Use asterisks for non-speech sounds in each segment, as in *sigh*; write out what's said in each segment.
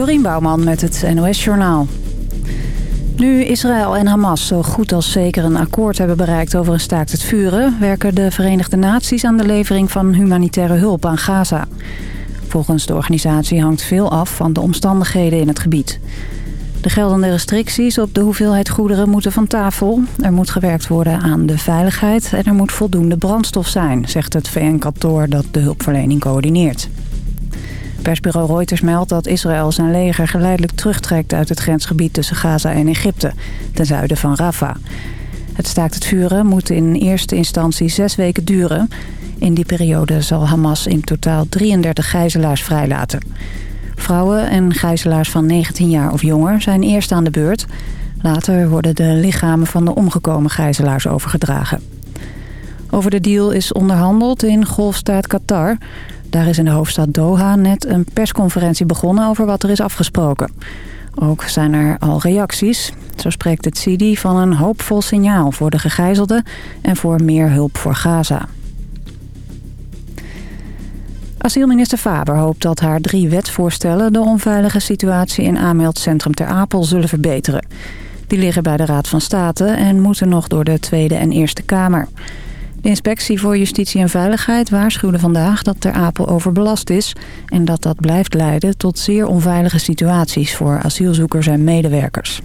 Dorien Bouwman met het NOS Journaal. Nu Israël en Hamas zo goed als zeker een akkoord hebben bereikt over een staakt het vuren... werken de Verenigde Naties aan de levering van humanitaire hulp aan Gaza. Volgens de organisatie hangt veel af van de omstandigheden in het gebied. De geldende restricties op de hoeveelheid goederen moeten van tafel. Er moet gewerkt worden aan de veiligheid en er moet voldoende brandstof zijn... zegt het VN-kantoor dat de hulpverlening coördineert. Persbureau Reuters meldt dat Israël zijn leger geleidelijk terugtrekt uit het grensgebied tussen Gaza en Egypte, ten zuiden van Rafah. Het staakt het vuren moet in eerste instantie zes weken duren. In die periode zal Hamas in totaal 33 gijzelaars vrijlaten. Vrouwen en gijzelaars van 19 jaar of jonger zijn eerst aan de beurt. Later worden de lichamen van de omgekomen gijzelaars overgedragen. Over de deal is onderhandeld in golfstaat Qatar. Daar is in de hoofdstad Doha net een persconferentie begonnen over wat er is afgesproken. Ook zijn er al reacties. Zo spreekt het Sidi van een hoopvol signaal voor de gegijzelden en voor meer hulp voor Gaza. Asielminister Faber hoopt dat haar drie wetsvoorstellen... de onveilige situatie in aanmeldcentrum Ter Apel zullen verbeteren. Die liggen bij de Raad van State en moeten nog door de Tweede en Eerste Kamer. De inspectie voor Justitie en Veiligheid waarschuwde vandaag dat Ter Apel overbelast is... en dat dat blijft leiden tot zeer onveilige situaties voor asielzoekers en medewerkers.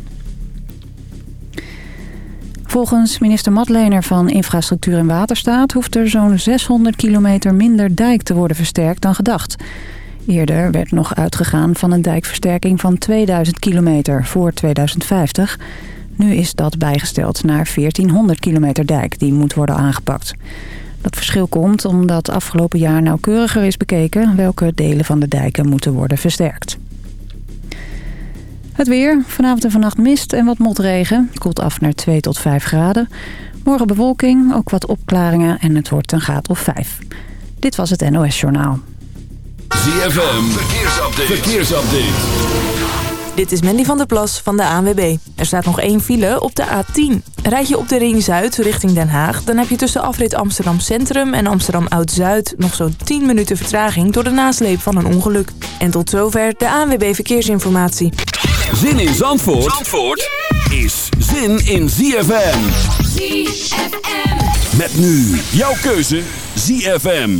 Volgens minister Matlener van Infrastructuur en Waterstaat... hoeft er zo'n 600 kilometer minder dijk te worden versterkt dan gedacht. Eerder werd nog uitgegaan van een dijkversterking van 2000 kilometer voor 2050... Nu is dat bijgesteld naar 1400 kilometer dijk die moet worden aangepakt. Dat verschil komt omdat afgelopen jaar nauwkeuriger is bekeken... welke delen van de dijken moeten worden versterkt. Het weer. Vanavond en vannacht mist en wat motregen. Het koelt af naar 2 tot 5 graden. Morgen bewolking, ook wat opklaringen en het wordt een graad of 5. Dit was het NOS Journaal. ZFM. Verkeersupdate. Dit is Mandy van der Plas van de ANWB. Er staat nog één file op de A10. Rijd je op de Ring Zuid richting Den Haag... dan heb je tussen afrit Amsterdam Centrum en Amsterdam Oud-Zuid... nog zo'n 10 minuten vertraging door de nasleep van een ongeluk. En tot zover de ANWB Verkeersinformatie. Zin in Zandvoort, Zandvoort is zin in ZFM. ZFM. Met nu jouw keuze ZFM.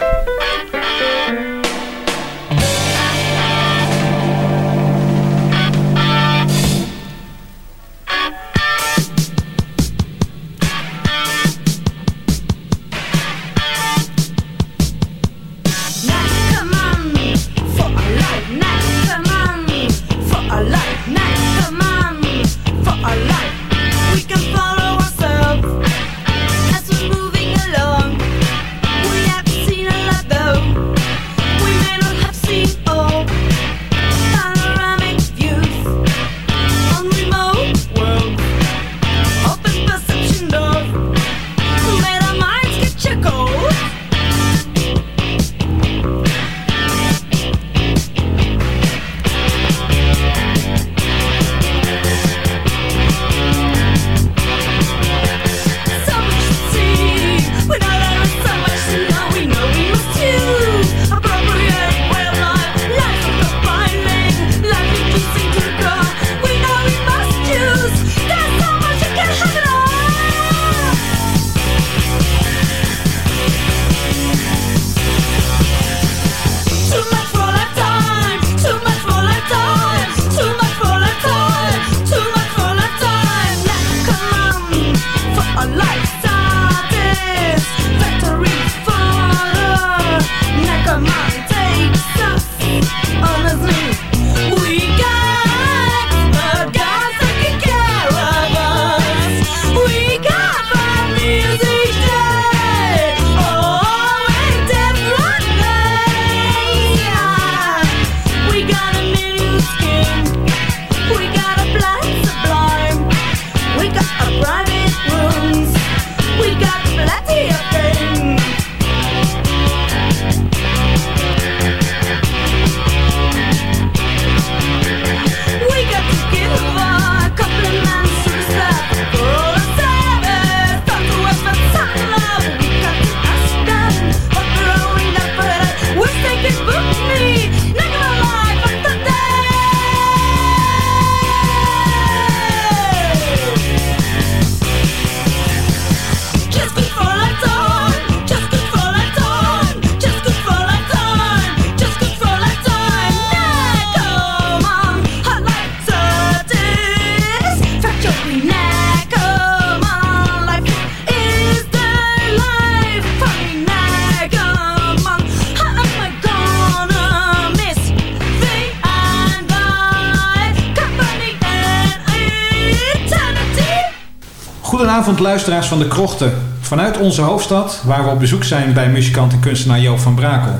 Goedenavond luisteraars van de Krochten. Vanuit onze hoofdstad, waar we op bezoek zijn bij muzikant en kunstenaar Joop van Brakel.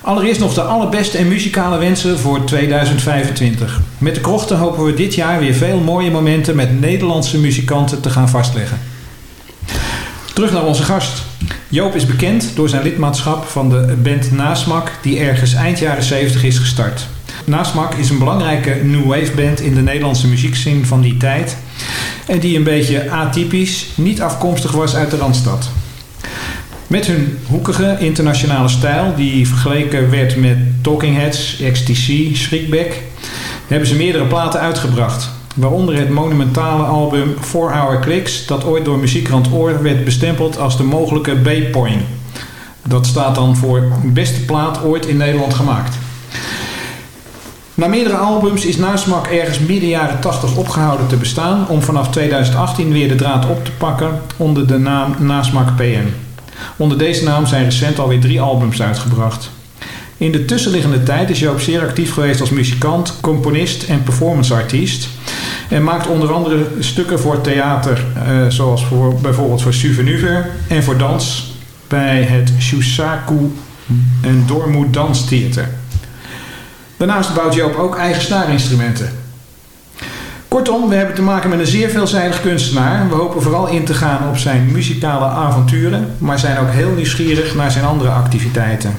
Allereerst nog de allerbeste en muzikale wensen voor 2025. Met de Krochten hopen we dit jaar weer veel mooie momenten met Nederlandse muzikanten te gaan vastleggen. Terug naar onze gast. Joop is bekend door zijn lidmaatschap van de band Nasmak, die ergens eind jaren 70 is gestart. Nasmak is een belangrijke new wave band in de Nederlandse muziekscene van die tijd. En die een beetje atypisch, niet afkomstig was uit de Randstad. Met hun hoekige internationale stijl, die vergeleken werd met Talking Heads, XTC, Schrikback, hebben ze meerdere platen uitgebracht. Waaronder het monumentale album 4 Hour Clicks, dat ooit door muziekrand Oor werd bestempeld als de mogelijke B-point. Dat staat dan voor beste plaat ooit in Nederland gemaakt. Na meerdere albums is Nasmak ergens midden jaren 80 opgehouden te bestaan om vanaf 2018 weer de draad op te pakken onder de naam Nasmak PM. Onder deze naam zijn recent alweer drie albums uitgebracht. In de tussenliggende tijd is Joop zeer actief geweest als muzikant, componist en performanceartiest. En maakt onder andere stukken voor theater, eh, zoals voor, bijvoorbeeld voor Suvenuver en voor dans bij het Shusaku en Dormoed Danstheater. Daarnaast bouwt Joop ook eigen snaarinstrumenten. Kortom, we hebben te maken met een zeer veelzijdig kunstenaar. We hopen vooral in te gaan op zijn muzikale avonturen, maar zijn ook heel nieuwsgierig naar zijn andere activiteiten.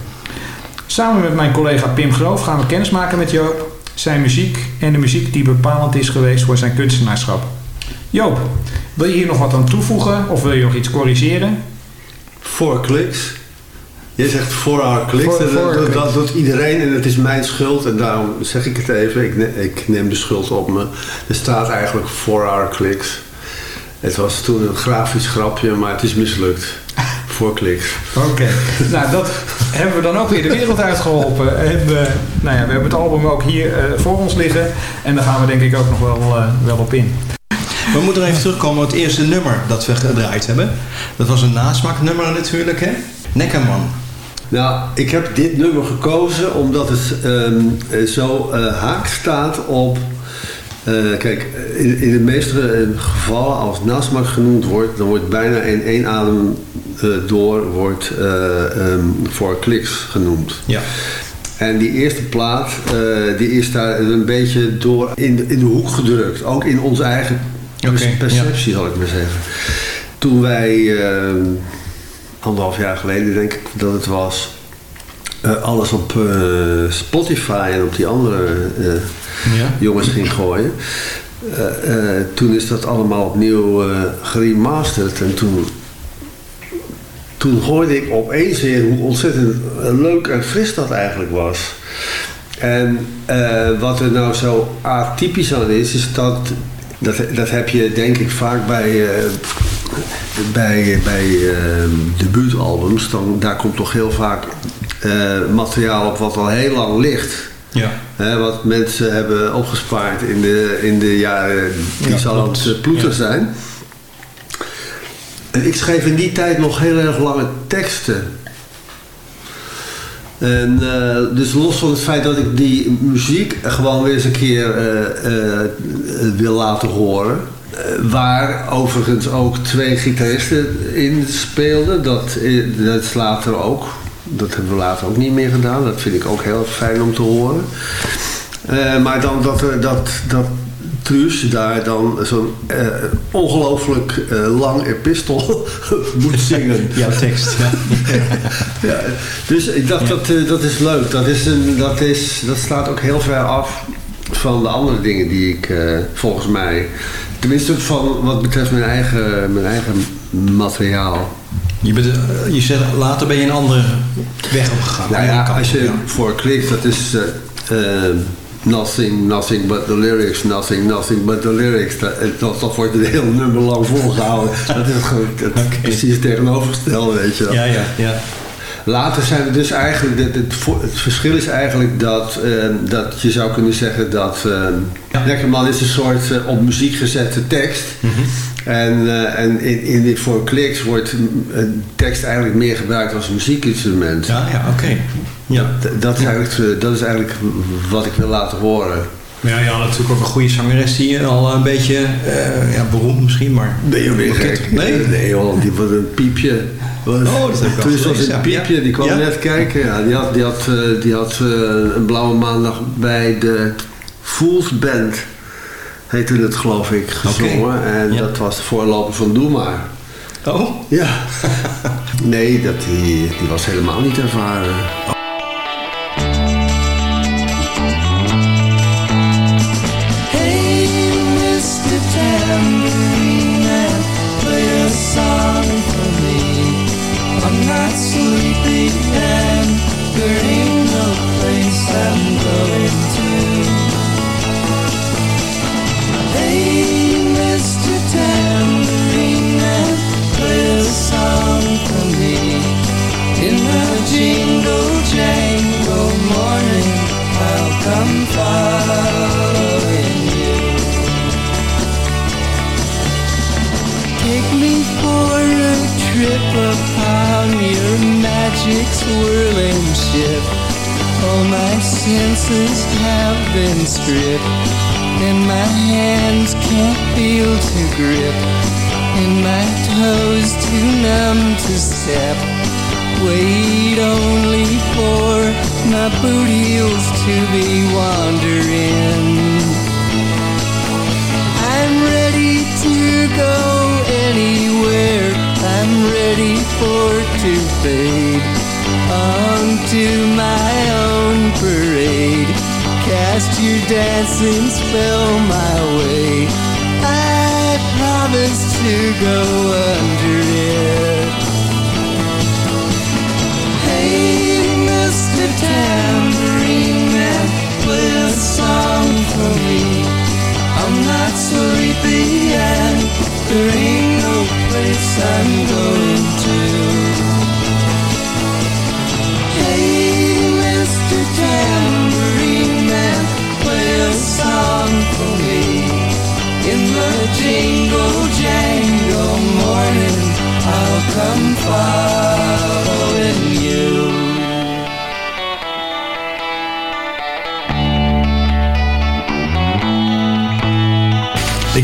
Samen met mijn collega Pim Groof gaan we kennismaken met Joop, zijn muziek en de muziek die bepalend is geweest voor zijn kunstenaarschap. Joop, wil je hier nog wat aan toevoegen of wil je nog iets corrigeren? Voor kliks. Je zegt voor our kliks. Dat, doet iedereen en het is mijn schuld. En daarom zeg ik het even. Ik, ne- ik neem de schuld op me. Er staat eigenlijk voor our kliks. Het was toen een grafisch grapje, maar het is mislukt. *laughs* Voor kliks. Oké, *laughs* nou dat hebben we dan ook weer de wereld uitgeholpen. En, eh, nou ja, we hebben het album ook hier eh, voor ons liggen. En daar gaan we denk ik ook nog wel, eh, wel op in. We moeten er even terugkomen op het eerste nummer dat we gedraaid hebben. Dat was een nasmaaknummer natuurlijk, hè? Nekkerman. Nou, ik heb dit nummer gekozen omdat het ehm, eh, zo eh, haak staat op... eh, kijk, in, in de meeste gevallen als nasmak genoemd wordt... dan wordt bijna in één adem door wordt, eh, ehm, voor kliks genoemd. Ja. En die eerste plaat, die is daar een beetje door in de, in de hoek gedrukt. Ook in onze eigen perceptie, zal ik maar zeggen. Toen wij, eh, anderhalf jaar geleden denk ik dat het was... eh, alles op eh, Spotify en op die andere eh, Ja. jongens ging gooien. toen is dat allemaal opnieuw geremasterd. En toen, toen hoorde ik opeens weer hoe ontzettend leuk en fris dat eigenlijk was. En wat er nou zo atypisch aan is, is dat, dat, dat heb je denk ik vaak bij, bij, bij eh, debuutalbums. Dan, daar komt toch heel vaak eh, materiaal op wat al heel lang ligt. Ja. Hè, wat mensen hebben opgespaard in de, in de jaren, die Ja, zal het ploeter Ja. zijn. En ik schreef in die tijd nog heel erg lange teksten. En eh, dus los van het feit dat ik die muziek gewoon weer eens een keer eh, wil laten horen. Eh, waar overigens ook twee gitaristen in speelden. Dat, eh, dat is later ook. Dat hebben we later ook niet meer gedaan. Dat vind ik ook heel fijn om te horen. Eh, maar dan dat, dat, dat Truus daar dan zo'n ongelooflijk lang epistel *laughs* moet zingen. *laughs* Jouw tekst, ja. *laughs* Ja, dus ik dacht dat, dat is leuk. Dat, is een, dat, is, dat staat ook heel ver af van de andere dingen die ik volgens mij... Tenminste van wat betreft mijn eigen, mijn eigen materiaal. Je, bent, eh, je zegt, later ben je een andere weg opgegaan. Nou ja, als je voor klikt, dat is... eh, eh, Nothing, nothing but the lyrics, nothing, nothing but the lyrics. Dat, dat, dat wordt een heel nummer lang volgehouden. dat is gewoon *laughs* Oké. precies het tegenovergestelde, weet je wel. Ja, ja, ja. Later zijn we dus eigenlijk, het, het, het verschil is eigenlijk dat, eh, dat je zou kunnen zeggen dat uh, Ja. Neckerman is een soort eh, op muziek gezette tekst. Mhm. En, eh, en in, in dit voor kliks wordt een tekst eigenlijk meer gebruikt als muziekinstrument. Ja, ja, oké. Ja. D- Dat, is eigenlijk, eh, dat is eigenlijk wat ik wil laten horen. Ja, je had natuurlijk ook een goede zangeres die al een beetje uh, ja, beroemd misschien, maar... Gek? Nee? Nee joh, die was een piepje. Was, oh, dat heb ik was een piepje, die kwam ja? net kijken. Ja, die had, die had, uh, die had uh, een blauwe maandag bij de Fools Band, heette het geloof ik, gezongen. Okay. En ja. dat was de voorloper van Doe Maar. Oh? Ja. *laughs* nee, dat, die, die was helemaal niet ervaren.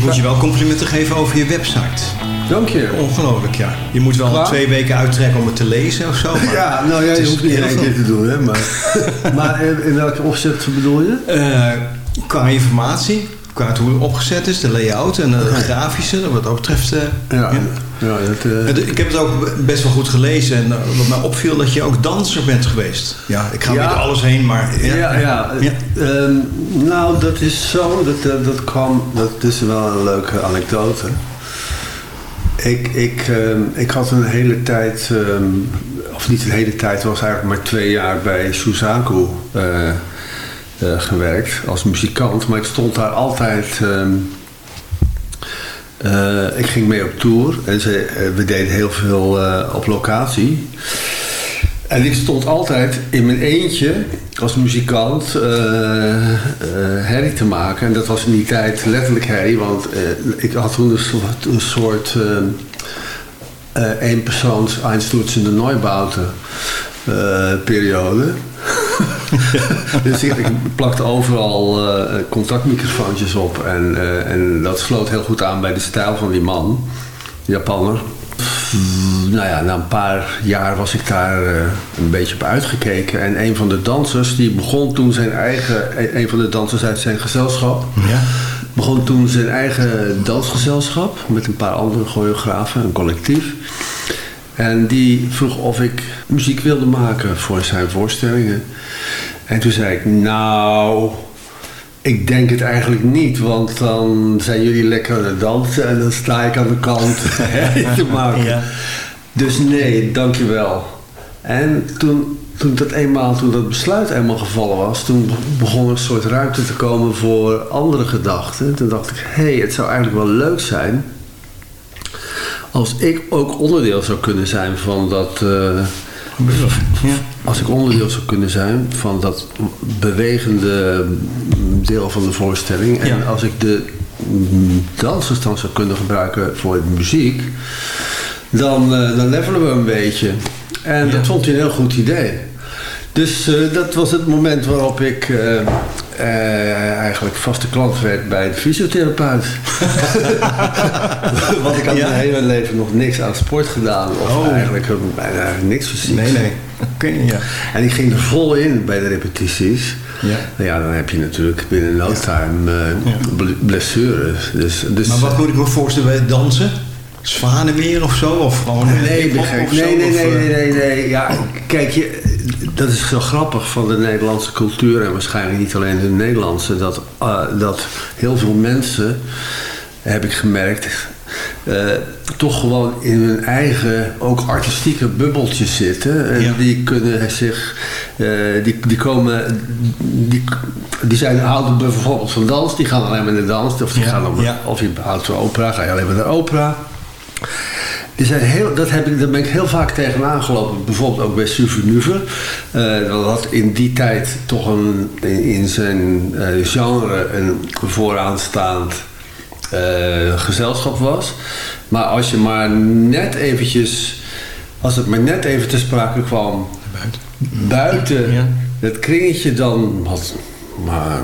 Ik moet je wel complimenten geven over je website. Dank je. Ongelooflijk, ja. Je moet wel twee weken uittrekken om het te lezen of zo. *laughs* Maar ja, nou ja, je hoeft niet één keer te doen, hè. Maar, *laughs* maar in welke opzet bedoel je? Uh, qua informatie, qua hoe het opgezet is, de layout en de grafische, wat dat betreft. Uh, ja. ja. ja dat, uh... Ik heb het ook best wel goed gelezen en wat mij opviel dat je ook danser bent geweest. Ja, ik ga ja. niet alles heen, maar... Ja, ja, ja. Um, nou, dat is zo, dat, dat kwam, dat is wel een leuke anekdote. Ik, ik, uh, ik had een hele tijd, um, of niet een hele tijd, was eigenlijk maar twee jaar bij Suzaku uh, uh, gewerkt als muzikant. Maar ik stond daar altijd, ik ging mee op tour en we deden heel veel op locatie. En ik stond altijd in mijn eentje als muzikant uh, uh, herrie te maken. En dat was in die tijd letterlijk herrie, want uh, ik had toen een soort, een soort eenpersoons Einsturzende Neubauten periode. *laughs* dus ik, ik, plakte overal contactmicrofoontjes op en, en dat sloot heel goed aan bij de stijl van die man, Japanner nou ja, na een paar jaar was ik daar uh, een beetje op uitgekeken. En een van de dansers, die begon toen zijn eigen... Een van de dansers uit zijn gezelschap... Ja. begon toen zijn eigen dansgezelschap... met een paar andere choreografen, een collectief. En die vroeg of ik muziek wilde maken voor zijn voorstellingen. En toen zei ik, nou... Ik denk het eigenlijk niet, want dan zijn jullie lekker aan het dansen en dan sta ik aan de kant *laughs* te maken. Ja. Dus nee, dankjewel. En toen, toen dat eenmaal, toen dat besluit eenmaal gevallen was, toen begon er een soort ruimte te komen voor andere gedachten. Toen dacht ik, hé, hey, het zou eigenlijk wel leuk zijn als ik ook onderdeel zou kunnen zijn van dat. Uh, als ik onderdeel zou kunnen zijn van dat bewegende deel van de voorstelling. En als ik de dansers dan zou kunnen gebruiken voor de muziek, dan, uh, dan levelen we een beetje. En dat vond hij een heel goed idee. Dus uh, dat was het moment waarop ik uh, eh, eigenlijk vaste klant werd bij de fysiotherapeut. *laughs* Want ik had Ja? mijn hele leven nog niks aan sport gedaan. Of Oh. eigenlijk bijna niks fysiek. Nee, nee. Oké, ja. En ik ging er vol in bij de repetities. Ja. Nou ja, dan heb je natuurlijk binnen no time eh, ble- blessures. Dus, dus, Maar wat moet ik me voorstellen bij het dansen? Zwanenmeer of zo? Of gewoon Nee? Nee, nee, nee, eh, nee, nee, nee. Ja, kijk, je, dat is zo grappig van de Nederlandse cultuur en waarschijnlijk niet alleen de Nederlandse, dat, eh, dat heel veel mensen, heb ik gemerkt, eh, toch gewoon in hun eigen, ook artistieke bubbeltjes zitten. En Ja. die kunnen zich, eh, die, die komen, die, die zijn houden bijvoorbeeld van dans, die gaan alleen maar naar dans, of die Ja, gaan ja. of je houdt van opera, ga je alleen maar naar opera. Zijn heel, dat heb ik, daar ben ik heel vaak tegenaan gelopen. Bijvoorbeeld ook bij Souvenir. Eh dat had in die tijd toch een, in, in zijn eh, genre een vooraanstaand eh, gezelschap was. Maar als je maar net eventjes, als het maar net even te sprake kwam Buiten. buiten Ja. het kringetje, dan had maar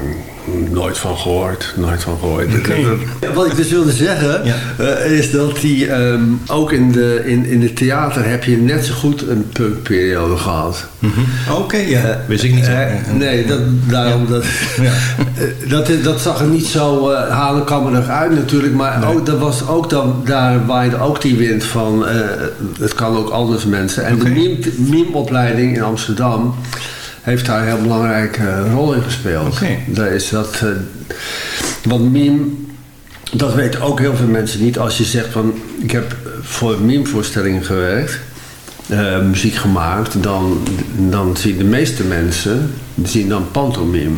nooit van gehoord. Nooit van gehoord. Wat ik dus wilde zeggen, Ja. eh, is dat die ehm, ook in de, in, in het theater heb je net zo goed een punkperiode gehad. Mhm. Oké, ja. Wist ik niet. Eh, Eh, nee, dat, daarom dat, *laughs* Ja. eh, dat, dat zag er niet zo uh, halenkammerig uit natuurlijk. Maar Nee. ook, dat was ook dan, daar waaide ook die wind van... eh, het kan ook anders mensen. En de meme- meme-opleiding in Amsterdam... heeft daar een heel belangrijke rol in gespeeld. Oké. Daar is dat... eh, want meme... Dat weten ook heel veel mensen niet. Als je zegt van... Ik heb voor meme-voorstellingen gewerkt... eh, muziek gemaakt... Dan, dan zien de meeste mensen... zien dan pantomime.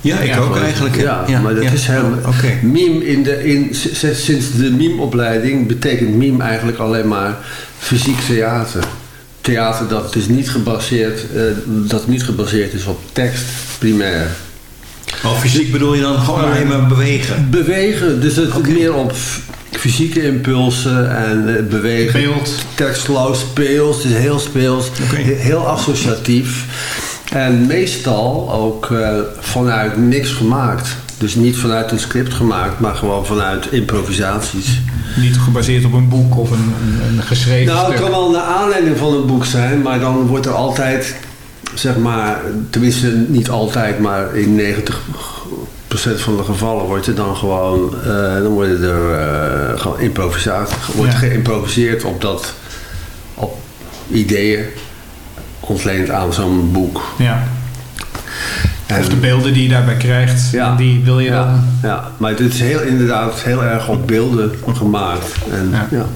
Ja, ik Ja, ook eigenlijk. Ja, maar dat ja. is helemaal... Oké. Meme in de, in, sinds de meme-opleiding betekent meme eigenlijk alleen maar fysiek theater. Theater dat is niet gebaseerd, eh, dat niet gebaseerd is op tekst, primair. Oh, fysiek bedoel je dan gewoon alleen maar bewegen? Bewegen, dus het Oké. meer op fysieke impulsen en eh, bewegen. Beeld. Tekstloos, speels, is heel speels, heel associatief. En meestal ook eh, vanuit niks gemaakt. Dus niet vanuit een script gemaakt, maar gewoon vanuit improvisaties. Niet gebaseerd op een boek of een, een, een geschreven Nou, het stuk. kan wel naar aanleiding van een boek zijn, maar dan wordt er altijd, zeg maar, tenminste niet altijd, maar in 90% van de gevallen wordt er dan gewoon, eh, dan worden er eh, gewoon improvisatie, wordt Ja. geïmproviseerd op dat, op ideeën ontleend aan zo'n boek. Ja. En- Of de beelden die je daarbij krijgt, Ja. die wil je ja, dan... ja, maar het is heel, inderdaad heel erg op beelden gemaakt. En, Ja.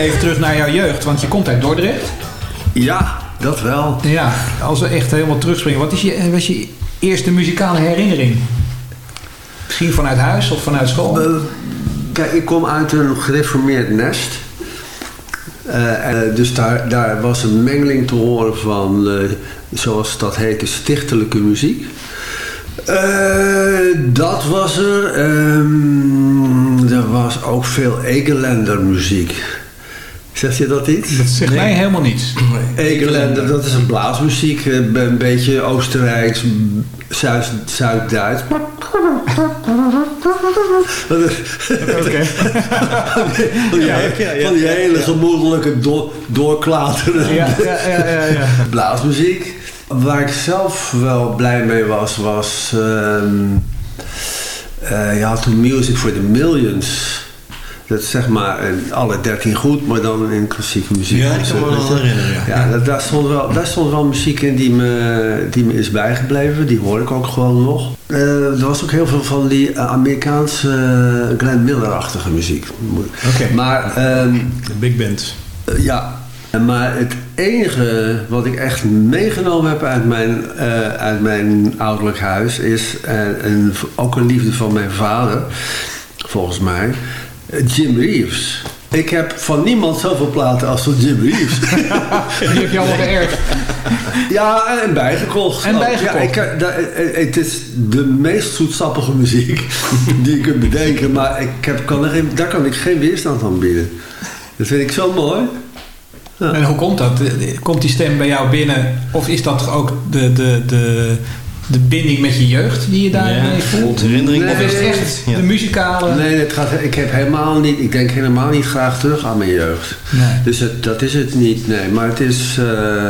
Even terug naar jouw jeugd, want je komt uit Dordrecht. Ja, dat wel. Ja, als we echt helemaal terugspringen. Wat is je, was je eerste muzikale herinnering? Misschien vanuit huis of vanuit school? Eh, kijk, ik kom uit een gereformeerd nest. Eh, en, dus daar, daar was een mengeling te horen van, eh, zoals dat heette, stichtelijke muziek. Eh, dat was er. Ehm, er was ook veel Egelender muziek. Zegt je dat iets? Dat zegt mij helemaal niets. Egelender, dat is een blaasmuziek. eh, Een beetje Oostenrijks, Zuid- Zuid-Duits. *laughs* Oké. *laughs* Van die, Ja, ja, ja. van die hele gemoedelijke do doorklaterende Ja, ja, ja, ja, ja. *laughs* blaasmuziek. Waar ik zelf wel blij mee was, was... ehm eh, je had toen Music for the Millions. Dat zeg maar in alle 13 goed, maar dan in klassieke muziek. Ja, ik kan me wel herinneren, ja. Ja, dat- daar, stond wel, daar stond wel muziek in die me, die me is bijgebleven. Die hoor ik ook gewoon nog. Eh, er was ook heel veel van die eh, Amerikaanse uh, Glenn Miller-achtige muziek. Oké. Maar ehm, De big band. ja, maar het enige wat ik echt meegenomen heb uit mijn, eh, uit mijn ouderlijk huis is eh, een, ook een liefde van mijn vader, volgens mij, Jim Reeves. Ik heb van niemand zoveel platen als van Jim Reeves. *laughs* Die heb je allemaal geërfd. *laughs* ja, en bijgekocht. En ook. bijgekocht. Ja, ik, eh, da- eh, het is de meest zoetsappige muziek *laughs* die je kunt bedenken, maar ik heb, kan er geen, daar kan ik geen weerstand aan bieden. Dat vind ik zo mooi. En hoe komt dat? Komt die stem bij jou binnen? Of is dat ook de, de, de, de binding met je jeugd die je daarmee Ja, voelt? de herinnering. Of is het echt Ja. de muzikale... Nee, het gaat, ik heb helemaal niet, ik denk helemaal niet graag terug aan mijn jeugd. Nee. Dus het, dat is het niet, nee. Maar het is, eh,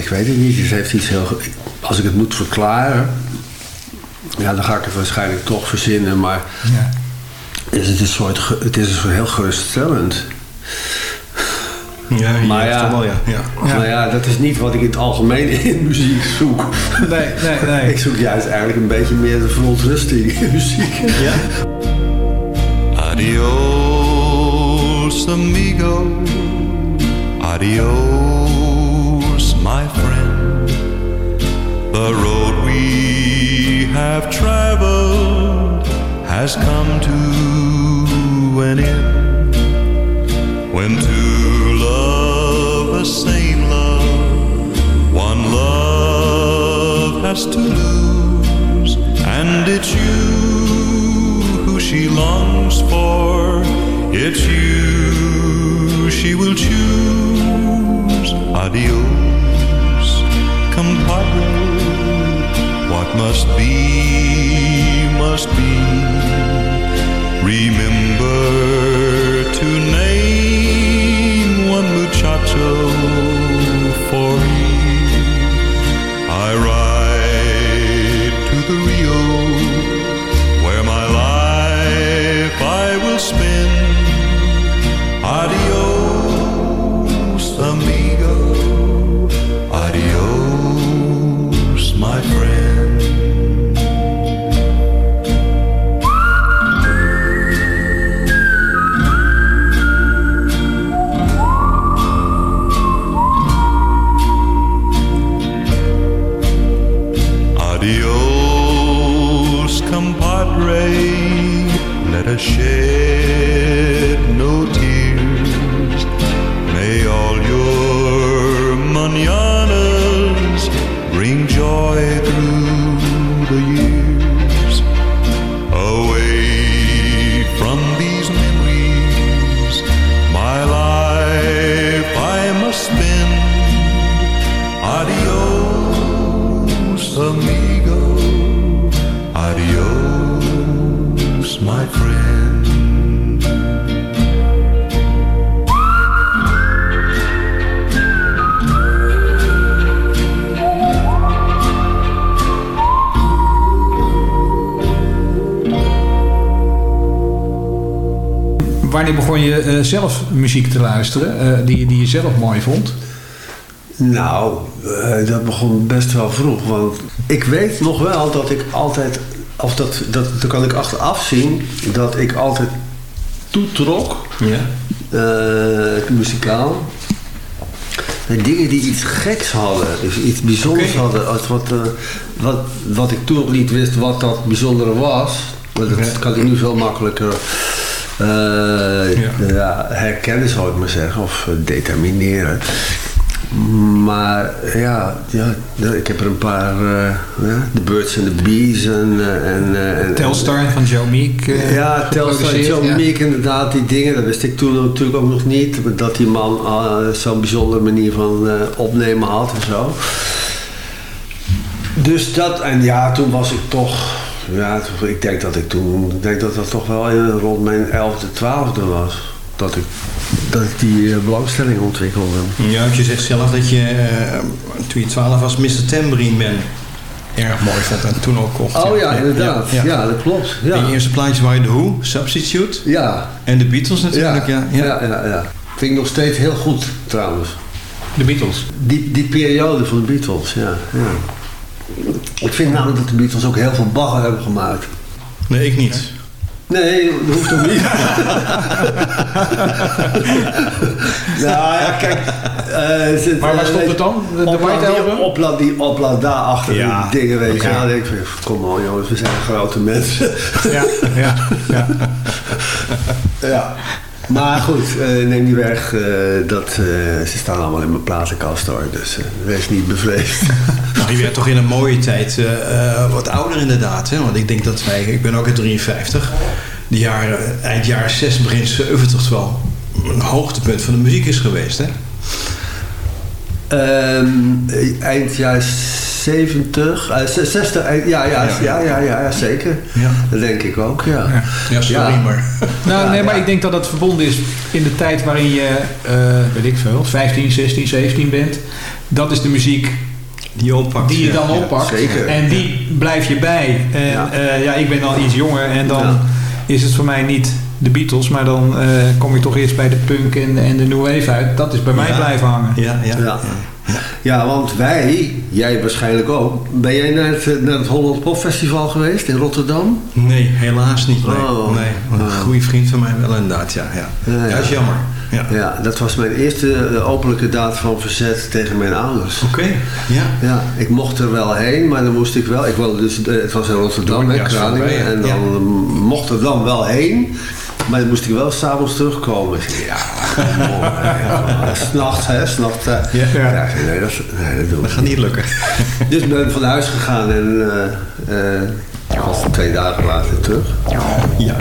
ik weet het niet, het heeft iets heel, als ik het moet verklaren, ja, dan ga ik het waarschijnlijk toch verzinnen, maar Ja. is het, een soort, het is een soort heel geruststellend. Ja, Maar ja. toch wel, ja. ja. Ja. Nou ja, dat is niet wat ik in het algemeen in *laughs* muziek zoek. Nee, nee, *laughs* nee. Ik zoek juist eigenlijk een beetje meer de verontrusting in muziek. Ja? Adios, amigo. Adios, my friend. The road we have traveled has come to an end. When two has to lose, and it's you who she longs for. It's you she will choose. Adios, compadre. What must be, must be. Remember amigo. Adios, my friend. Wanneer begon je eh, zelf muziek te luisteren eh, die, die je zelf mooi vond? Nou, eh, dat begon best wel vroeg. Want ik weet nog wel dat ik altijd, of dat, dat, dat kan ik achteraf zien, dat ik altijd toetrok Ja. eh, muzikaal. En dingen die iets geks hadden, dus iets bijzonders hadden. Als wat, eh, wat, wat ik toen nog niet wist wat dat bijzondere was. Dat kan ik nu veel makkelijker eh, Ja. herkennen, zou ik maar zeggen. Of eh, determineren. Maar ja, ja, ik heb er een paar, eh, ja, The Birds and the Bees en... eh, en, eh, en Telstar van Joe Meek. eh, ja, Telstar, geproduceerd, Joe ja. Meek inderdaad, die dingen. Dat wist ik toen natuurlijk ook nog niet. Dat die man eh, zo'n bijzondere manier van eh, opnemen had en zo. Dus dat, en ja, toen was ik toch... Ja, ik denk dat ik toen... Ik denk dat dat toch wel in, rond mijn 11e, 12e was. Dat ik, dat ik die eh, belangstelling ontwikkelde. Ja, want je zegt zelf dat je eh, toen je 12 was Mr. Tambourine Man erg mooi vond en toen ook kocht. Oh ja, inderdaad. Ja, dat klopt. Ja, je eerste plaatjes waren The Who, Substitute ja, en de Beatles natuurlijk. Ja, ja, ja. ja, ja. Vind ik nog steeds heel goed, trouwens. De Beatles. Die, die periode van de Beatles, ja. ja. Ik vind namelijk dat de Beatles ook heel veel bagger hebben gemaakt. Nee, ik niet. Nee, dat hoeft toch niet? *laughs* nou ja, kijk. eh, zit, Maar waar eh, stond het dan? De, de White die, opland daar achter Ja. die dingen, weet je. Ja. Denk ik kom on jongens, we zijn grote mensen. Ja, ja, ja. *laughs* ja. Maar goed, eh, neem niet weg eh, dat eh, ze staan allemaal in mijn platenkast hoor. Dus wees niet bevreesd. *laughs* Nou, je werd toch in een mooie tijd wat ouder inderdaad. Hè? Want ik denk dat wij, ik ben ook in 53, die jaren, eind jaren 60, begin 70 wel een hoogtepunt van de muziek is geweest. Hè? Ehm, eind jaren 70, eh, 60, eind- ja, ja, ja, ja, ja, ja, zeker. Ja. Dat denk ik ook, ja. Ja. Ja, sorry, Ja. maar... *laughs* Nou, Ja, nee, maar ik denk dat dat verbonden is in de tijd waarin je, eh, weet ik veel, 15, 16, 17 bent. Dat is de muziek Die je oppakt. die je ja, dan ja. oppakt. zeker. En die blijf je bij. En Ja. ik ben al iets jonger en dan Ja. is het voor mij niet de Beatles, maar dan eh, kom je toch eerst bij de punk en, en de new wave uit. Dat is bij mij blijven hangen. Ja, ja. Ja. Ja, want wij, jij waarschijnlijk ook, ben jij naar het, naar het Holland Pop Festival geweest in Rotterdam? Nee, helaas niet. Nee, Oh. nee. Een Oh. goede vriend van mij wel inderdaad, ja. Ja, Ja, ja. ja. dat is jammer. Ja. Ja, dat was mijn eerste eh, openlijke daad van verzet tegen mijn ouders. Oké, ja. Ja, ik mocht er wel heen, maar dan moest ik wel. Ik woonde dus, eh, het was in Rotterdam, hè, Kralingen. En dan mocht er dan wel heen, maar dan moest ik wel s'avonds terugkomen. Ik Ja, ja, *laughs* S'nachts, hè, s'nachts. eh. Ja. Ja, ik nee, dat, nee, dat doe Dat ik gaat niet lukken. *laughs* Dus ik ben van huis gegaan en eh, ik was twee dagen later terug. Ja.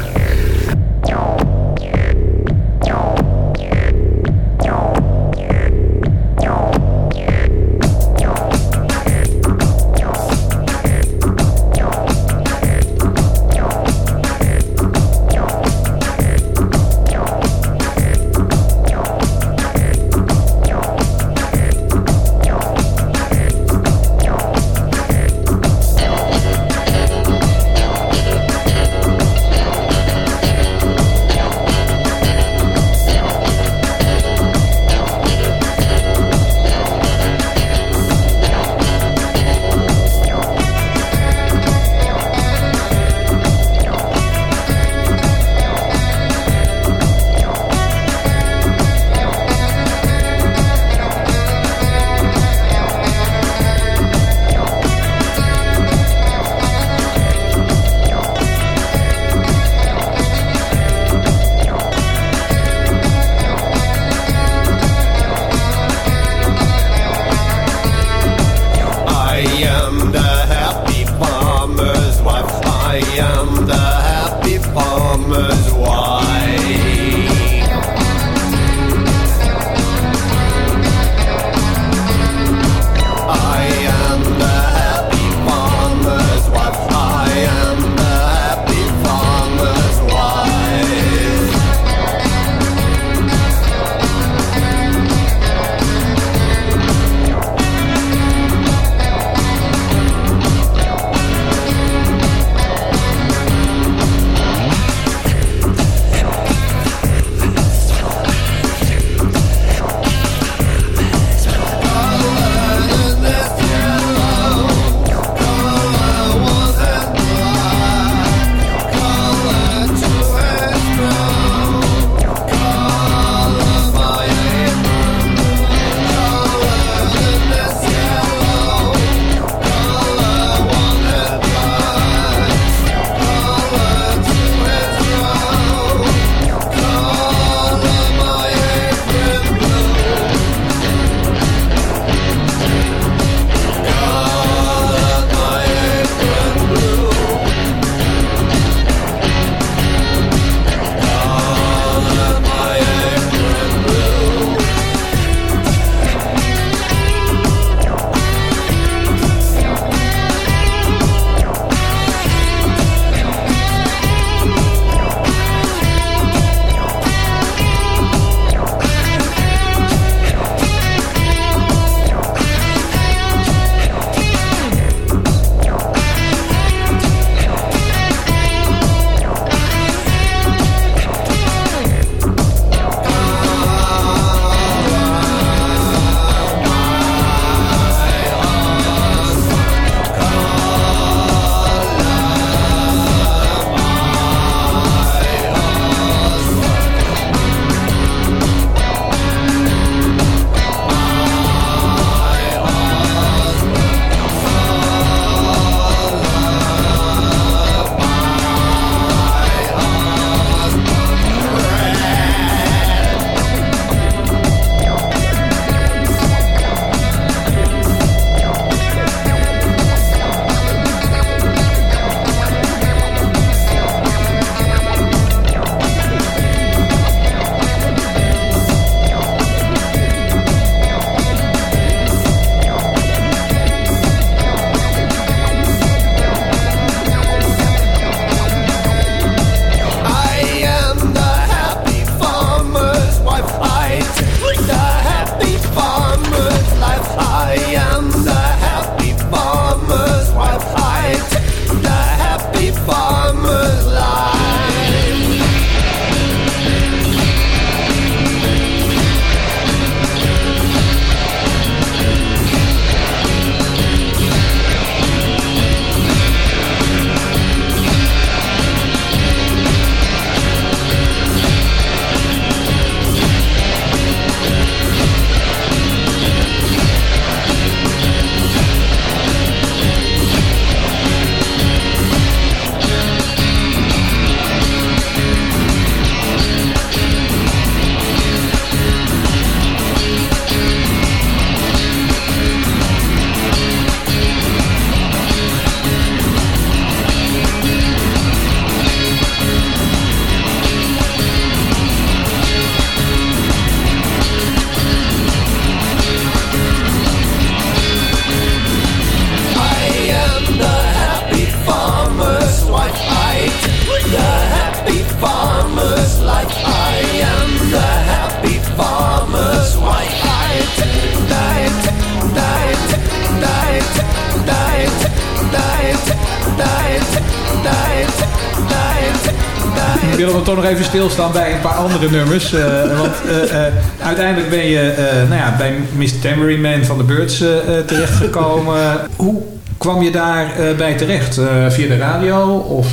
Stilstaan bij een paar andere nummers. eh, want eh, eh, uiteindelijk ben je nou ja, bij Mr. Tambourine Man van de Birds terechtgekomen. Hoe kwam je daar eh, bij terecht? Via de radio? Of,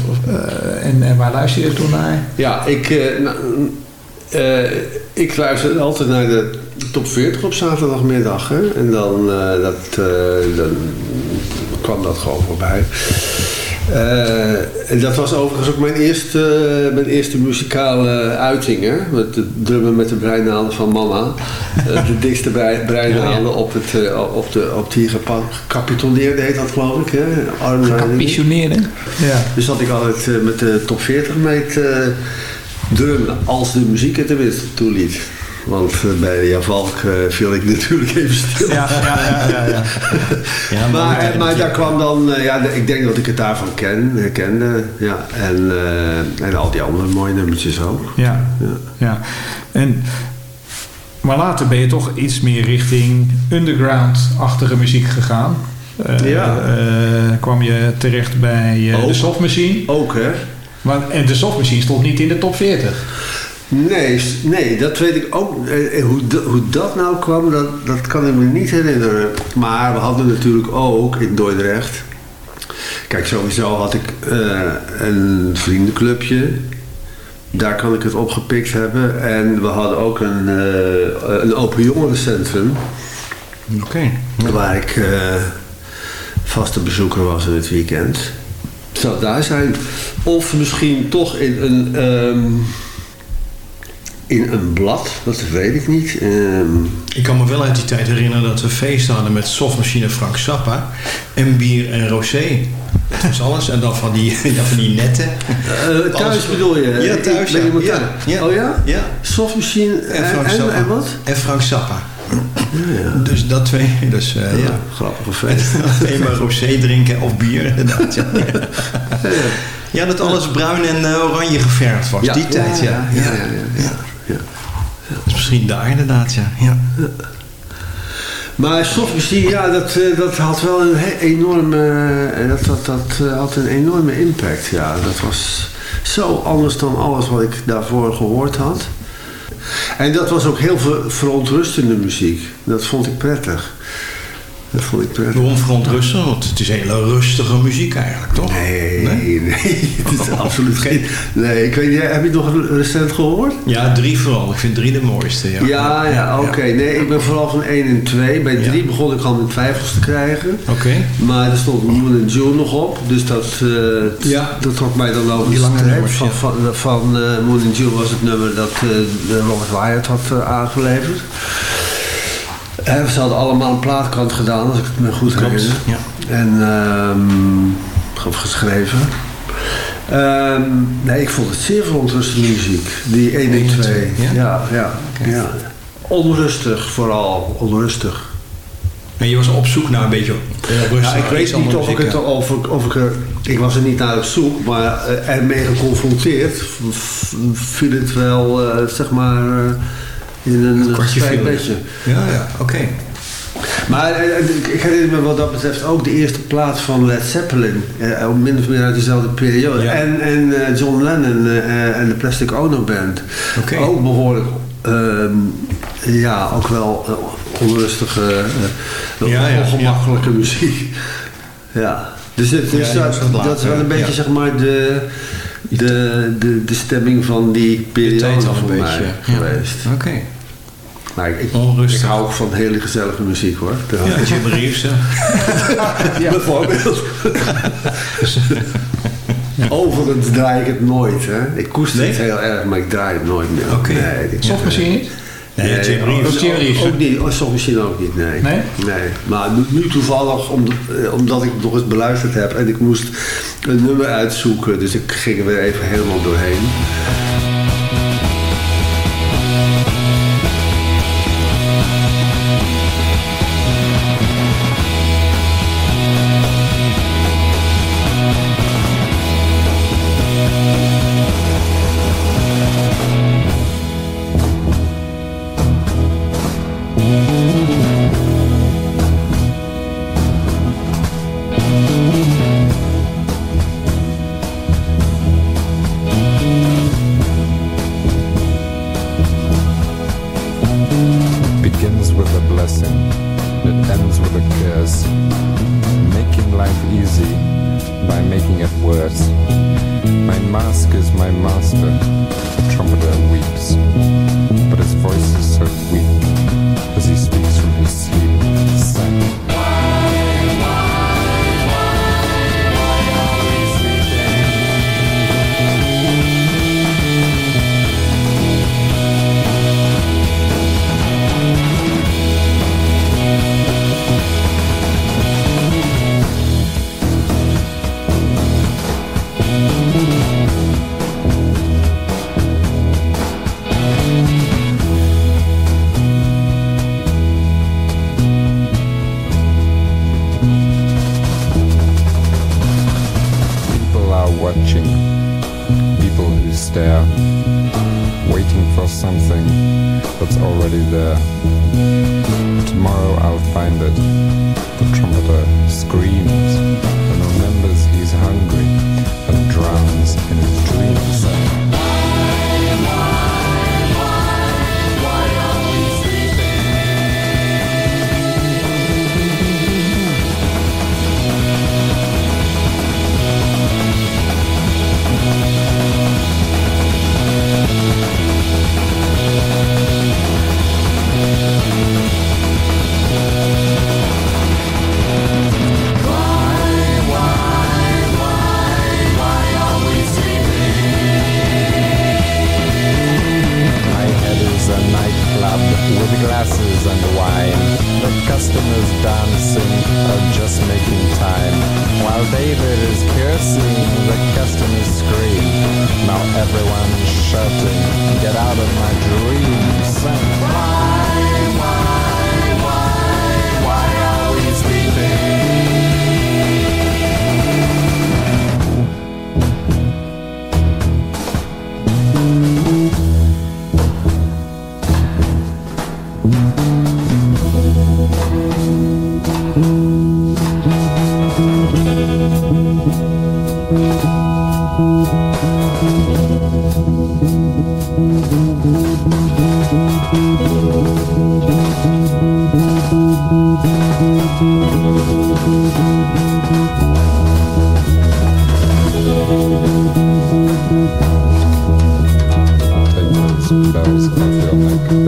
en, waar luister je toen naar? Ja, ik, nou, ik luister altijd naar de top 40 op zaterdagmiddag. Hè? En dan, dat, dan kwam dat gewoon voorbij. Eh, en dat was overigens ook mijn eerste, mijn eerste muzikale uiting. Hè? Met de drummen met de breinaalden van mama. Eh, *laughs* de dikste brei- breinaalden op, het, eh, op, de, op die heet dat geloof ik. Hè? Arm- Gecapitioneerde? Ja. dus zat ik altijd eh, met de top 40 mee te drummen, als de muziek het tenminste toeliet. Want eh, bij de Javalk eh, viel ik *laughs* natuurlijk even stil. Ja, ja, ja, ja, ja. *laughs* Ja, Maar, eh, maar tijd. daar kwam dan, eh, ja, ik denk dat ik het daarvan ken, eh, kende. Ja, en, eh, en al die andere mooie nummertjes ook. Ja, Ja. ja. En, maar later ben je toch iets meer richting underground-achtige muziek gegaan. Eh, Ja. eh, kwam je terecht bij eh, de. Soft Machine. Ook hè? Maar, en de Soft Machine stond niet in de top 40. Nee, nee, dat weet ik ook. Eh, eh, Hoe, dat- hoe dat nou kwam, dat, dat kan ik me niet herinneren. Maar we hadden natuurlijk ook in Dordrecht... Kijk, sowieso had ik eh, een vriendenclubje. Daar kan ik het opgepikt hebben. En we hadden ook een, een open jongerencentrum. Oké. Waar ik vaste bezoeker was in het weekend. Zou daar zijn. Of misschien toch in een, ehm, in een blad. Dat weet ik niet. Ehm, Ik kan me wel uit die tijd herinneren dat we feesten hadden met softmachine Frank Zappa en bier en rosé. Dat was alles. En dan van die, *laughs* ja, van die netten. eh, thuis Alles- bedoel je? Ja, thuis. ja. Ja, ja. Oh ja? Ja. Softmachine En en, Frank en, Zappa. en wat? En Frank Zappa. Dus dat twee. Dus eh, ja. Grappige feest. *laughs* Alleen maar rosé drinken of bier *laughs* inderdaad. Ja, ja dat alles bruin en eh, oranje geverfd was. die tijd, ja. Ja, ja, ja. Ja, misschien daar inderdaad, ja. ja. Maar softmachine, ja, dat, eh, dat had wel een enorme, eh, dat, dat, dat eh, had een enorme impact. Ja, dat was zo anders dan alles wat ik daarvoor gehoord had. En dat was ook heel ver- verontrustende muziek. Dat vond ik prettig. Dat vond ik prettig. Waarom verontrusten? Want het is hele rustige muziek eigenlijk, toch? Nee, nee, *laughs* het is absoluut geen... Nee, ik weet niet, heb je het nog recent gehoord? Ja, drie vooral. Ik vind drie de mooiste, ja. Ja, ja, oké. Nee, ik ben vooral van 1 en 2. Bij 3 Ja. begon ik al met twijfels te krijgen. Oké. Maar er stond Moon and June nog op. Dus dat, eh, Ja. dat trok mij dan over Die lange nummers, Van, van, van eh, Moon and June was het nummer dat eh, Robert Wyatt had eh, aangeleverd. Eh, ze hadden allemaal een plaatkant gedaan, als ik het me goed herinner. ja. En ehm, of geschreven. Ehm, nee, ik vond het zeer verontrustende muziek. Die 1 en Eén en 2. twee, ja? Ja, ja. Onrustig vooral, onrustig. En je was op zoek naar een beetje eh, rustig. Ja, ik weet iets niet of ik het of ik, of ik er. Ik was er niet naar op zoek, maar eh, ermee geconfronteerd viel het wel, eh, zeg maar, eh, in een Een kwartje fijn viel, ja. bedje. Ja, ja, oké. Maar eh, ik- ik herinner me wat dat betreft ook de eerste plaat van Led Zeppelin. eh, min of meer uit dezelfde periode. Ja. En, en eh, John Lennon eh, en de Plastic Ono Band. Oké. Ook behoorlijk, ehm, ja, ook wel eh, onrustige, eh, Ja, ja, ongemakkelijke muziek. Ja. Dus, het, dus dat, dat is wel een beetje ja. zeg maar de, de, de, de stemming van die De periode tijd al een mij beetje. ja. geweest. Oké. Maar ik, ik, hou ook van hele gezellige muziek hoor. Ja, Jim Reeves, hè. Bijvoorbeeld. *laughs* Overigens draai ik het nooit. Hè. Ik koester Nee? het heel erg, maar ik draai het nooit meer. Oké. Nee, Soft Machine niet? Nee, Nee, Jim Reeves. ook Jim Reeves, Ook niet, oh, soms misschien ook niet, nee. Nee? Nee, maar nu, nu toevallig, om, eh, omdat ik het nog eens beluisterd heb en ik moest een nummer uitzoeken, dus ik ging er weer even helemaal doorheen. Watching, people who stare, waiting for something that's already there. Tomorrow I'll find it. The trumpeter screams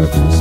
Gracias.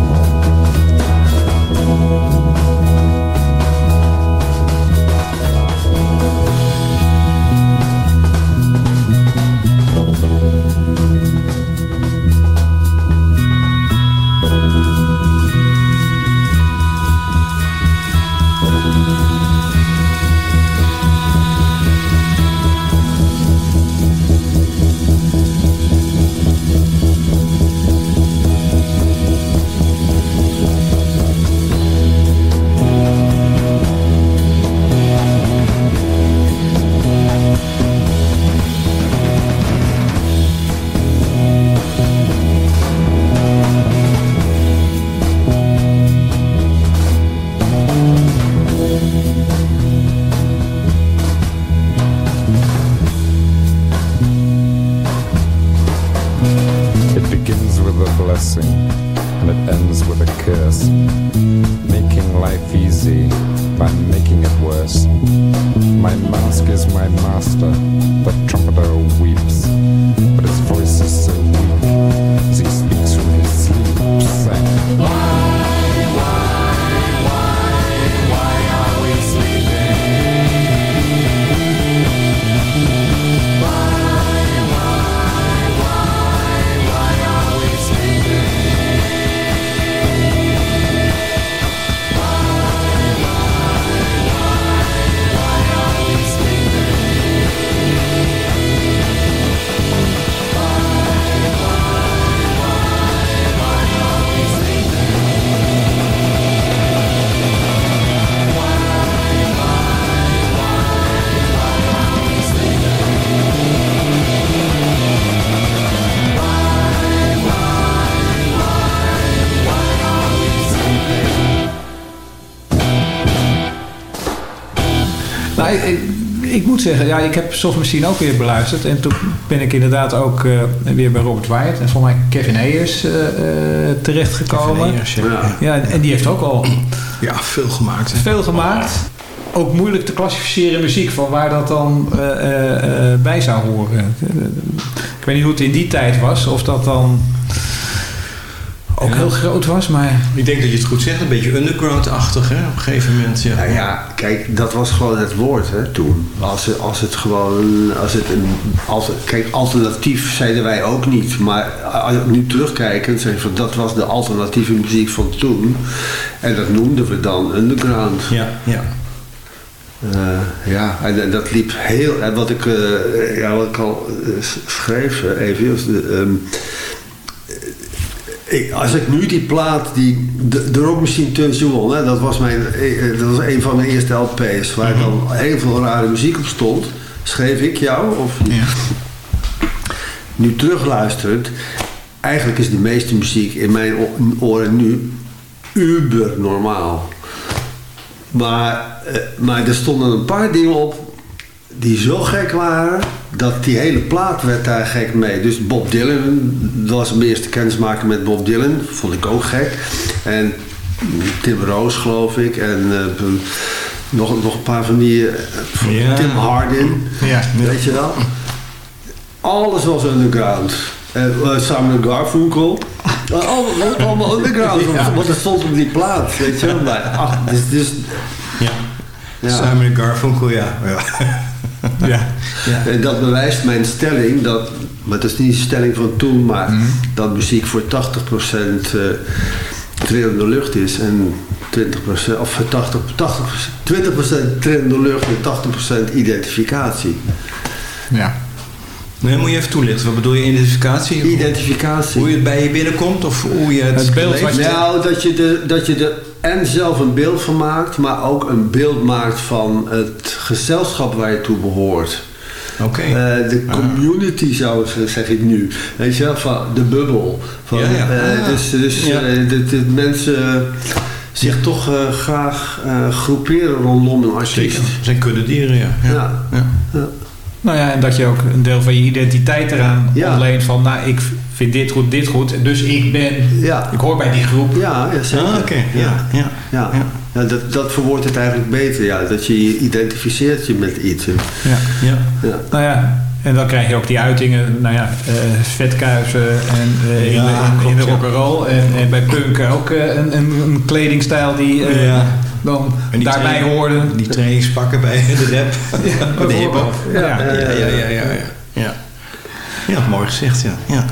Ik moet zeggen, ja, ik heb Soft Machine ook weer beluisterd. En toen ben ik inderdaad ook eh, weer bij Robert Wyatt en volgens mij Kevin Ayers eh, eh, terechtgekomen. Kevin Ayers, ja. ja. en die heeft ook al Ja, veel gemaakt. hè. veel gemaakt. ook moeilijk te klassificeren in muziek. Van waar dat dan eh, eh, eh, bij zou horen. Ik weet niet hoe het in die tijd was. Of dat dan ook Ja. heel groot was. Maar Ik denk dat je het goed zegt, een beetje underground-achtig hè, op een gegeven moment. Ja. Nou ja, kijk, dat was gewoon het woord hè, toen. Als, het- als het gewoon, als het een, als, kijk, alternatief zeiden wij ook niet. Maar als nu terugkijkend, zeg ik van, dat was de alternatieve muziek van toen. En dat noemden we dan underground. ja, ja. Eh, ja, en, en dat liep heel, en wat ik, eh, ja, wat ik al eh, schreef even, was de, ehm, ik, als ik nu die plaat, die, de, de Rock Machine Turns You On, hè, dat, was mijn, eh, eh, dat was een van mijn eerste LP's, waar dan heel veel rare muziek op stond. Schreef ik jou, of ja. nu terugluisterend, eigenlijk is de meeste muziek in mijn oren nu uber normaal. Maar, eh, maar er stonden een paar dingen op die zo gek waren, dat die hele plaat werd daar gek mee. Dus Bob Dylan, dat was mijn eerste kennismaking met Bob Dylan, vond ik ook gek. En Tim Roos geloof ik, en eh, nog, nog een paar van die, eh, van Ja. Tim Hardin, Ja. weet je wel. Alles was underground. Eh, eh, Simon Garfunkel. Allemaal, allemaal underground. *laughs* want- Want het stond op die plaat, weet je wel. Ach, dus, dus, ja. ja. Simon Garfunkel, ja. *laughs* ja. Ja. En dat bewijst mijn stelling, dat, maar dat is niet de stelling van toen, maar Mhm. dat muziek voor 80% eh trillende lucht is en 20%, of voor 80, 80, 20% trillende lucht en 80% identificatie. ja. Nee, moet je even toelichten. Wat bedoel je identificatie? Identificatie. Hoe je het bij je binnenkomt of hoe je het, Het beeld leeft? wat je- Nou, dat je, de, dat je er en zelf een beeld van maakt, maar ook een beeld maakt van het gezelschap waar je toe behoort. Oké. Eh, de community zou zeg ik nu. Weet je wel, van de bubbel. Van, Ja, ja. eh, Ah. dus dus Ja. eh, dat, dat mensen zich toch graag groeperen rondom een artiest. Zeker. Zijn kuddedieren, ja. ja. Nou ja, en dat je ook een deel van je identiteit eraan Ja. ontleent. Van, nou, ik vind dit goed, dit goed. Dus ik ben, Ja. ik hoor bij die groep. Ja, ja, zeker. Ah, oké. Ja, ja. Ja. Ja. Ja, dat, dat verwoordt het eigenlijk beter. Ja. Dat je je identificeert je met iets. Ja. ja. Ja. Nou ja, en dan krijg je ook die uitingen. Nou ja, eh, vetkuizen en eh, in, Ja, de, in, in de klopt, ja. rock'n'roll. En, en bij punk ook eh, een, een, een kledingstijl die eh, Ja. dan En die daarbij training- hoorde. Die trainingspakken bij de rap. *laughs* bij de hip-hop. Ja. Ja, ja, ja, ja, ja, ja. Ja, ja mooi gezegd, ja. ja.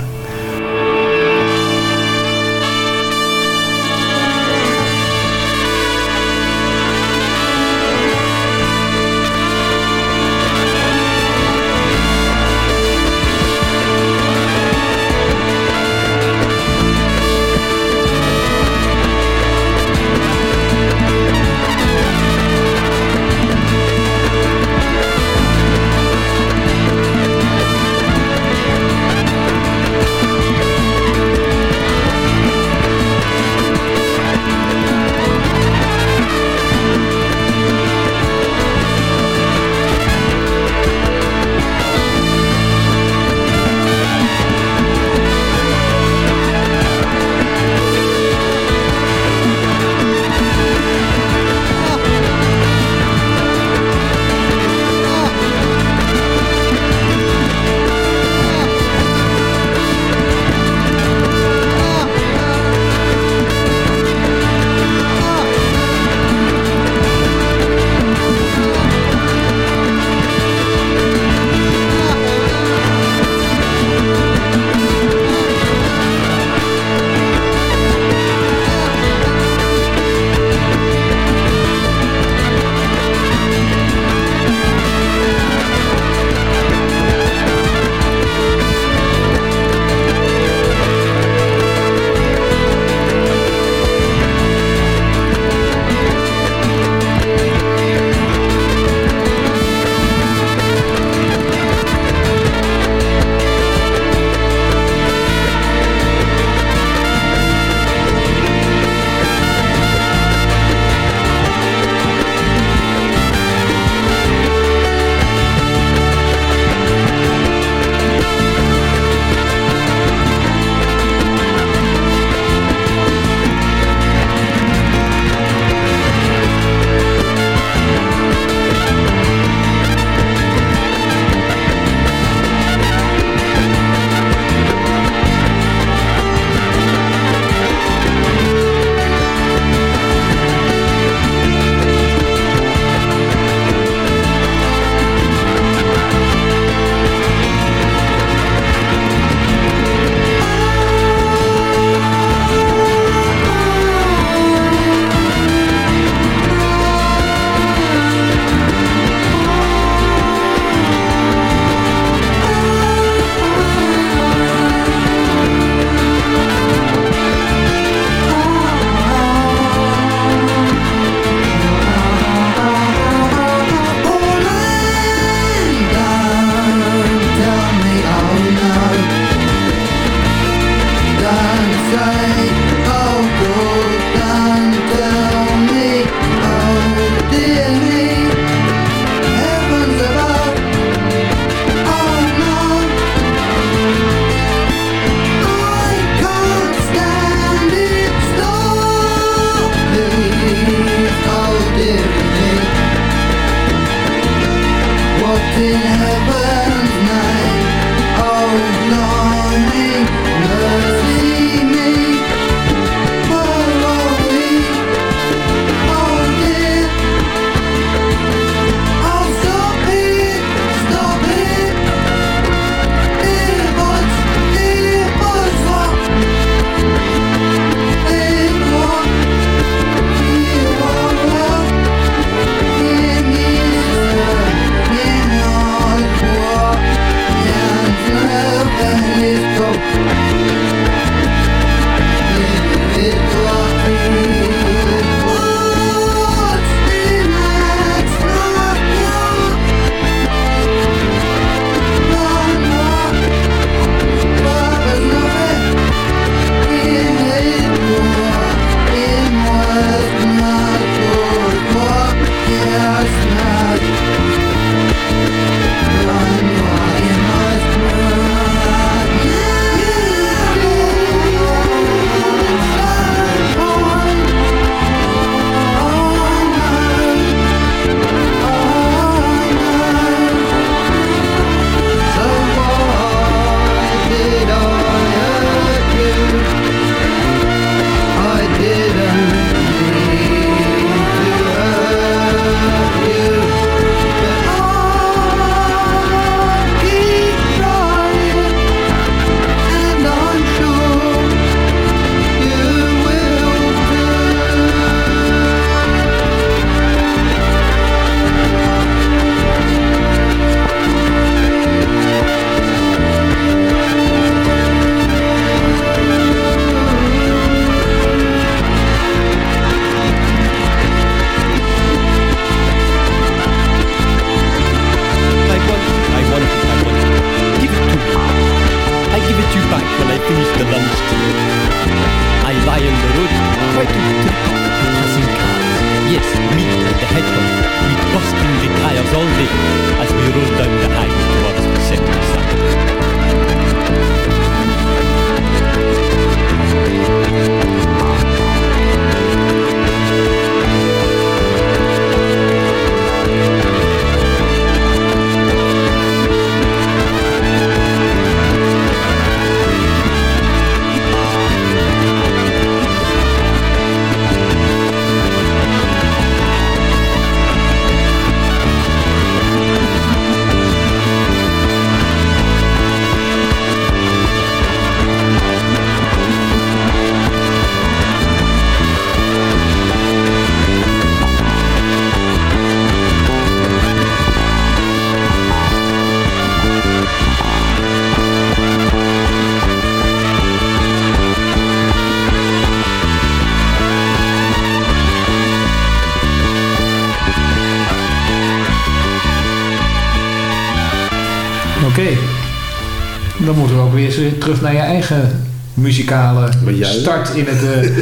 Weer terug naar je eigen muzikale start in het, uh,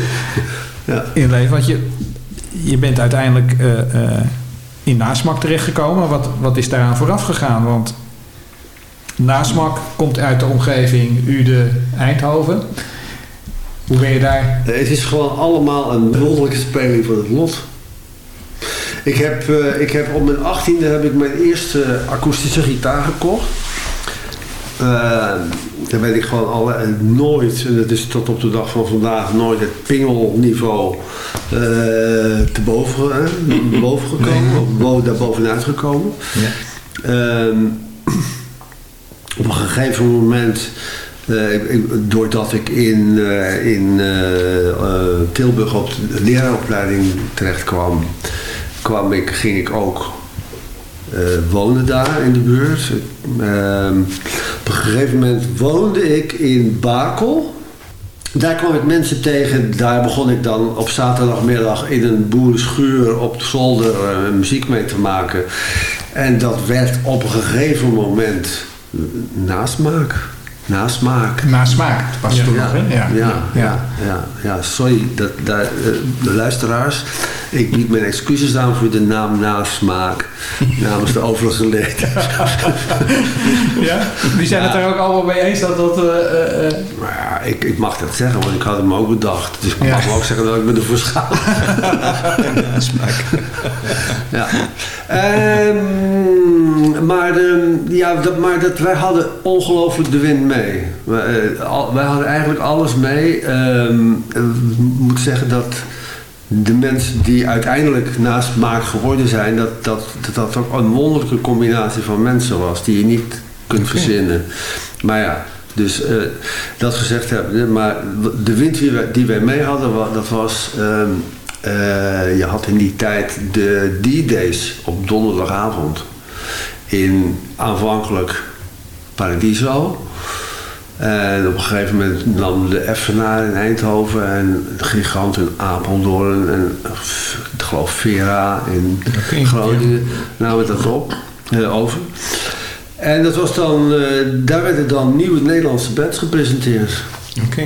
*laughs* ja. in het leven. Want je, je bent uiteindelijk uh, uh, in nasmak terechtgekomen. Wat, wat is daaraan vooraf gegaan? Want nasmak komt uit de omgeving Ude Eindhoven. Hoe ben je daar? Het is gewoon allemaal een wonderlijke speling van het lot. Ik heb, ik heb op mijn achttiende heb ik mijn eerste akoestische gitaar gekocht. Uh, daar ben ik gewoon alle, nooit, en dat is tot op de dag van vandaag, nooit het pingelniveau uh, te boven, hè, boven gekomen, nee. of daar bovenuit gekomen. Ja. Uh, op een gegeven moment, ik, doordat ik in, in Tilburg op de leraaropleiding terecht kwam, kwam ik, ging ik ook uh, woonde daar in de buurt. Uh, op een gegeven moment woonde ik in Bakel. Daar kwam ik mensen tegen. Daar begon ik dan op zaterdagmiddag in een boerenschuur op de zolder uh, muziek mee te maken. En dat werd op een gegeven moment nasmaak. nasmaak. Na smaak was het toen ja, nog, hè? Ja, ja, ja, ja, sorry, dat, daar, eh, de luisteraars. Ik bied mijn excuses aan voor de naam nasmaak *laughs* namens de overige leden. *laughs* Ja? Die zijn het er ook allemaal mee eens dat dat... eh, eh, eh, Maar ja, ik, ik mag dat zeggen, want ik had hem ook bedacht. Dus ik Ja. mag ook zeggen dat ik me ervoor schaam. *laughs* Smaak. Ja. Ehm, maar ehm, ja, dat, maar dat, wij hadden ongelooflijk de wind mee. Wij, eh, wij hadden eigenlijk alles mee. Ehm, eh, Ik moet zeggen dat de mensen die uiteindelijk naast Maak geworden zijn... Dat dat, dat dat ook een wonderlijke combinatie van mensen was... die je niet kunt verzinnen. Maar ja, dus eh, dat gezegd hebben. Maar de wind die wij, die wij mee hadden, dat was... ehm, eh, je had in die tijd de D-Days op donderdagavond. In aanvankelijk Paradiso. En op een gegeven moment nam de Effenaar in Eindhoven en de Gigant in Apeldoorn en ik geloof Vera in Oké, Groningen namen dat op, eh, over. En dat was dan, eh, daar werden dan nieuwe Nederlandse bands gepresenteerd. Oké.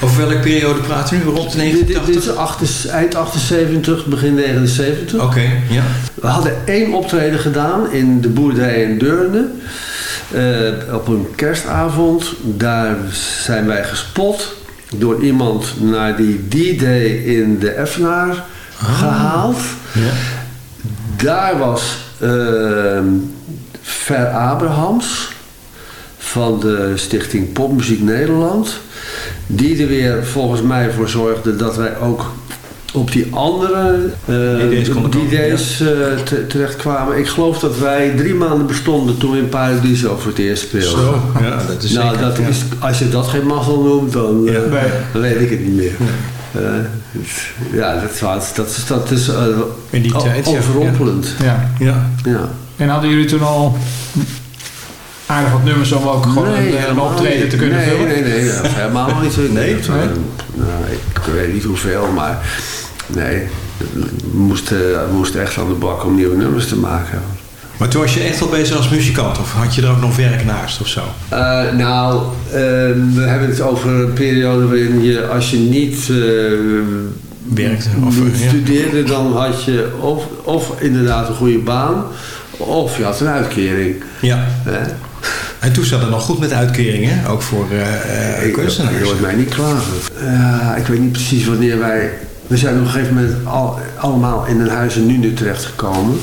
Over welke periode praten we nu? Rond Dit, dit, dit 1980? is acht- eind 78, begin 79. Oké, ja. We hadden één optreden gedaan in de boerderij in Deurne. Eh, op een kerstavond. Daar zijn wij gespot door iemand naar die D-Day in de Effenaar gehaald. ja. Daar was ehm Ver Abrahams van de stichting Popmuziek Nederland. Die er weer volgens mij voor zorgde dat wij ook op die andere DD's konden komen, DD's eh, te- terechtkwamen. Ik geloof dat wij drie maanden bestonden toen we in Paradiso voor het eerst speelden. Zo, ja, dat is nou, zeker. dat ja. is, als je dat geen mazzel noemt, dan, eh, Ja. Nee. dan weet ik het niet meer. Eh, het- ja, dat, was, dat is, dat is eh, In die tijd, overrompelend. ja. Ja. Ja. En hadden jullie toen al aardig wat nummers om ook gewoon een, eh, een helemaal optreden niet. te kunnen nee, vullen? Nee, nee, is helemaal niet zo. Nee? Dat, eh, Nee? nou, ik weet niet hoeveel, maar nee. We moesten, we moesten echt aan de bak om nieuwe nummers te maken. Maar toen was je echt al bezig als muzikant? Of had je er ook nog werk naast of zo? Eh, nou, eh, we hebben het over een periode waarin je, als je niet, eh, Werkte, of, studeerde, dan had je of, of inderdaad een goede baan, of je had een uitkering. Ja. Hè? En toen zat het nog goed met uitkeringen, ook voor eh, Ik, kunstenaars. je hoort mij niet klagen. Ja, ik weet niet precies wanneer wij... We zijn op een gegeven moment al, allemaal in een huis in Nune terechtgekomen.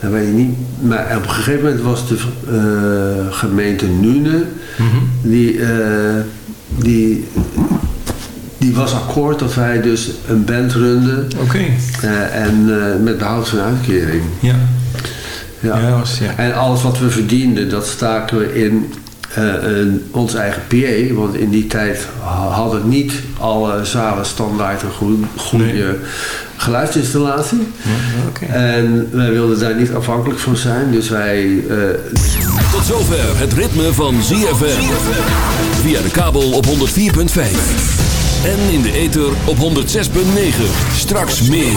Dat weet ik niet. Maar op een gegeven moment was de eh, gemeente Nune... Mhm. Die, die, die was akkoord dat wij dus een band runden. Oké. en met behoud van uitkering. Ja. Ja. Ja, was, ja. En alles wat we verdienden, dat staken we in eh, een, ons eigen PA. Want in die tijd ha- hadden niet alle zalen standaard een goede, goede Nee. geluidsinstallatie. Ja. En wij wilden daar niet afhankelijk van zijn. Dus wij... eh, Tot zover het ritme van ZFM. Via de kabel op 104.5. En in de ether op 106.9. Straks meer.